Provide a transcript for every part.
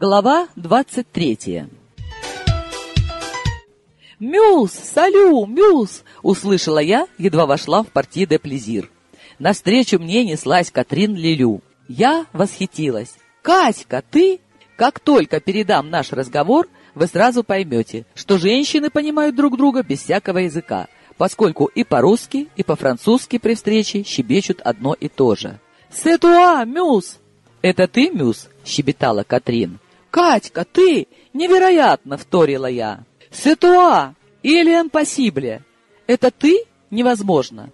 Глава двадцать третья «Мюс! Салю! Мюс!» — услышала я, едва вошла в партии де Плезир. Навстречу мне неслась Катрин Лилю. Я восхитилась. «Катька, ты?» Как только передам наш разговор, вы сразу поймете, что женщины понимают друг друга без всякого языка, поскольку и по-русски, и по-французски при встрече щебечут одно и то же. «Сетуа, Мюс!» «Это ты, Мюс?» — щебетала Катрин. «Катька, ты! Невероятно!» — вторила я. «Сетуа! Или импосибле! Это ты? Невозможно!»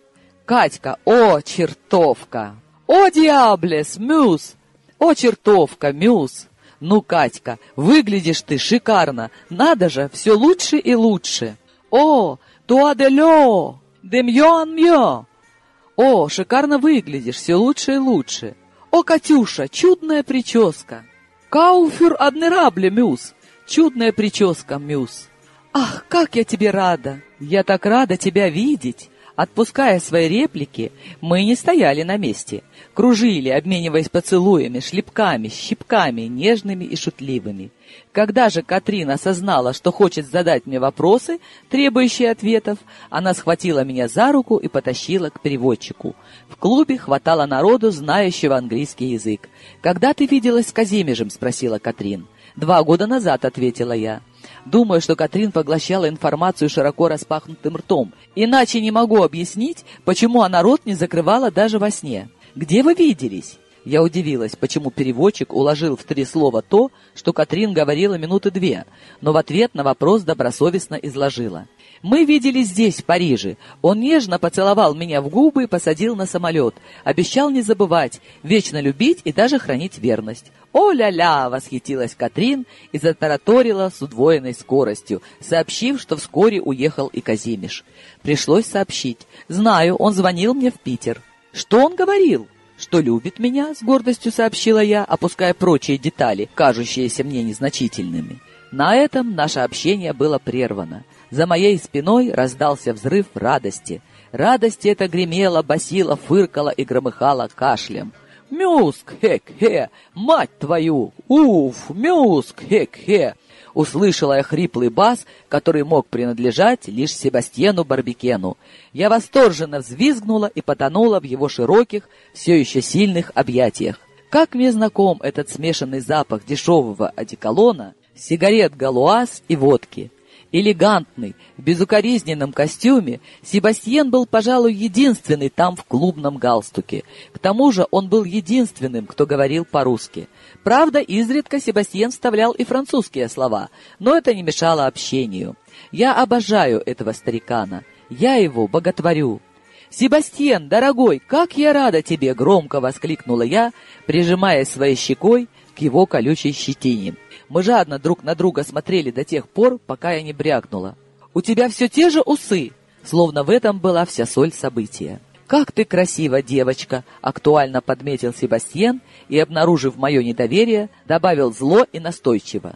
«Катька, о, чертовка! О, диаблес, мюс! О, чертовка, мюс! Ну, Катька, выглядишь ты шикарно! Надо же, все лучше и лучше! О, туа де лё! Де мьё мьё! О, шикарно выглядишь, все лучше и лучше! О, Катюша, чудная прическа!» «Кауфюр адмирабле, Мюс! Чудная прическа, Мюс! Ах, как я тебе рада! Я так рада тебя видеть!» Отпуская свои реплики, мы не стояли на месте. Кружили, обмениваясь поцелуями, шлепками, щипками, нежными и шутливыми. Когда же Катрин осознала, что хочет задать мне вопросы, требующие ответов, она схватила меня за руку и потащила к переводчику. В клубе хватало народу, знающего английский язык. «Когда ты виделась с Казимежем?» — спросила Катрин. «Два года назад», — ответила я. Думаю, что Катрин поглощала информацию широко распахнутым ртом. Иначе не могу объяснить, почему она рот не закрывала даже во сне. «Где вы виделись?» Я удивилась, почему переводчик уложил в три слова то, что Катрин говорила минуты две, но в ответ на вопрос добросовестно изложила. «Мы виделись здесь, в Париже. Он нежно поцеловал меня в губы и посадил на самолет. Обещал не забывать, вечно любить и даже хранить верность. «О-ля-ля!» — восхитилась Катрин и затараторила с удвоенной скоростью, сообщив, что вскоре уехал и Казимиш. Пришлось сообщить. «Знаю, он звонил мне в Питер». «Что он говорил?» «Что любит меня», — с гордостью сообщила я, опуская прочие детали, кажущиеся мне незначительными. На этом наше общение было прервано. За моей спиной раздался взрыв радости. Радости это гремело, басило, фыркало и громыхало кашлем. «Мюск, хек-хе! Мать твою! Уф! Мюск, хек-хе!» Услышала я хриплый бас, который мог принадлежать лишь Себастьену Барбекену. Я восторженно взвизгнула и потонула в его широких, все еще сильных объятиях. Как мне знаком этот смешанный запах дешевого одеколона, сигарет галуаз и водки. Элегантный, в безукоризненном костюме, Себастьен был, пожалуй, единственный там в клубном галстуке. К тому же он был единственным, кто говорил по-русски. Правда, изредка Себастьен вставлял и французские слова, но это не мешало общению. Я обожаю этого старикана. Я его боготворю. «Себастьен, дорогой, как я рада тебе!» — громко воскликнула я, прижимая своей щекой к его колючей щетине. Мы жадно друг на друга смотрели до тех пор, пока я не брякнула. «У тебя все те же усы!» Словно в этом была вся соль события. «Как ты красива, девочка!» — актуально подметил Себастьен и, обнаружив мое недоверие, добавил зло и настойчиво.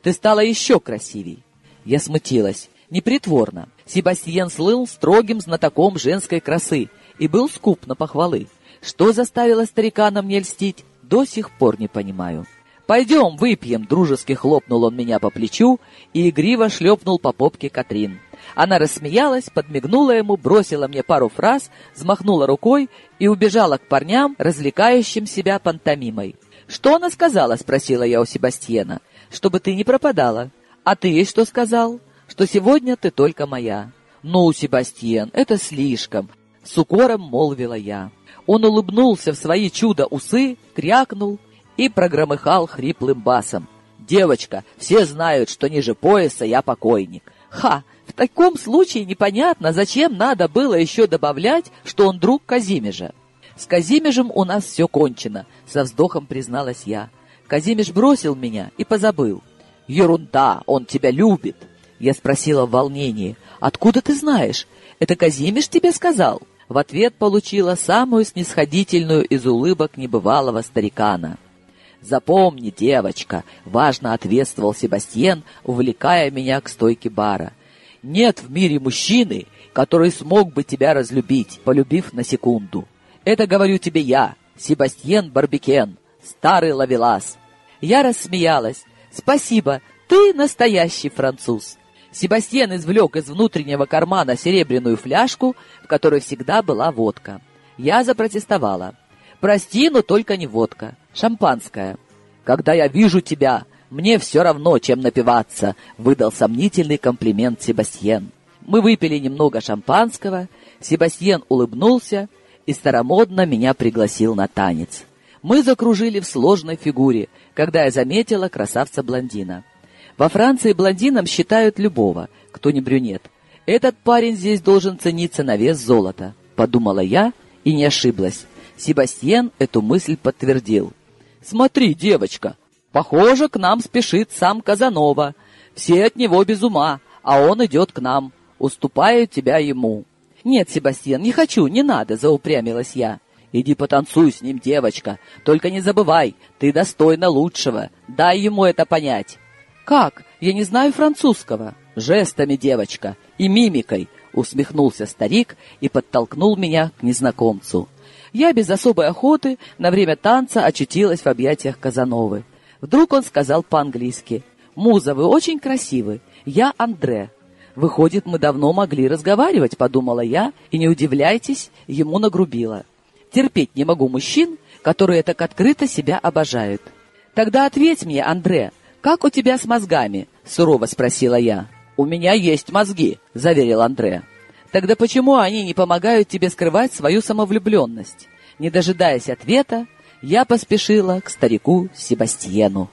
«Ты стала еще красивей!» Я смутилась. Непритворно. Себастьен слыл строгим знатоком женской красы и был скуп на похвалы. Что заставило старика на мне льстить, до сих пор не понимаю. «Пойдем, выпьем!» — дружески хлопнул он меня по плечу и игриво шлепнул по попке Катрин. Она рассмеялась, подмигнула ему, бросила мне пару фраз, взмахнула рукой и убежала к парням, развлекающим себя пантомимой. «Что она сказала?» — спросила я у Себастьена. «Чтобы ты не пропадала». «А ты ей что сказал?» «Что сегодня ты только моя». «Ну, Себастьен, это слишком», — с укором молвила я. Он улыбнулся в свои чудо-усы, крякнул и прогромыхал хриплым басом. «Девочка, все знают, что ниже пояса я покойник». «Ха! В таком случае непонятно, зачем надо было еще добавлять, что он друг Казимежа». «С Казимежем у нас все кончено», — со вздохом призналась я. «Казимеж бросил меня и позабыл». «Ерунда, он тебя любит!» Я спросила в волнении. «Откуда ты знаешь? Это Казимеш тебе сказал?» В ответ получила самую снисходительную из улыбок небывалого старикана. «Запомни, девочка!» — важно ответствовал Себастьен, увлекая меня к стойке бара. Нет в мире мужчины, который смог бы тебя разлюбить, полюбив на секунду. Это говорю тебе я, Себастьен Барбикен, старый лавелас. Я рассмеялась. Спасибо, ты настоящий француз. Себастьян извлек из внутреннего кармана серебряную фляжку, в которой всегда была водка. Я запротестовала. «Прости, но только не водка. Шампанское». «Когда я вижу тебя, мне все равно, чем напиваться», — выдал сомнительный комплимент Себастьян. Мы выпили немного шампанского, Себастьян улыбнулся и старомодно меня пригласил на танец. Мы закружили в сложной фигуре, когда я заметила красавца-блондина. Во Франции блондином считают любого, кто не брюнет. Этот парень здесь должен цениться на вес золота, подумала я и не ошиблась. Себастьян эту мысль подтвердил. «Смотри, девочка, похоже, к нам спешит сам Казанова. Все от него без ума, а он идет к нам. Уступаю тебя ему». «Нет, Себастьян, не хочу, не надо», — заупрямилась я. «Иди потанцуй с ним, девочка. Только не забывай, ты достойна лучшего. Дай ему это понять». «Как? Я не знаю французского». «Жестами, девочка, и мимикой», — усмехнулся старик и подтолкнул меня к незнакомцу. Я без особой охоты на время танца очутилась в объятиях Казановы. Вдруг он сказал по-английски. «Муза, вы очень красивы. Я Андре». «Выходит, мы давно могли разговаривать», — подумала я, и, не удивляйтесь, ему нагрубила. Терпеть не могу мужчин, которые так открыто себя обожают. «Тогда ответь мне, Андре, «Как у тебя с мозгами?» — сурово спросила я. «У меня есть мозги», — заверил Андре. «Тогда почему они не помогают тебе скрывать свою самовлюбленность?» Не дожидаясь ответа, я поспешила к старику Себастьену.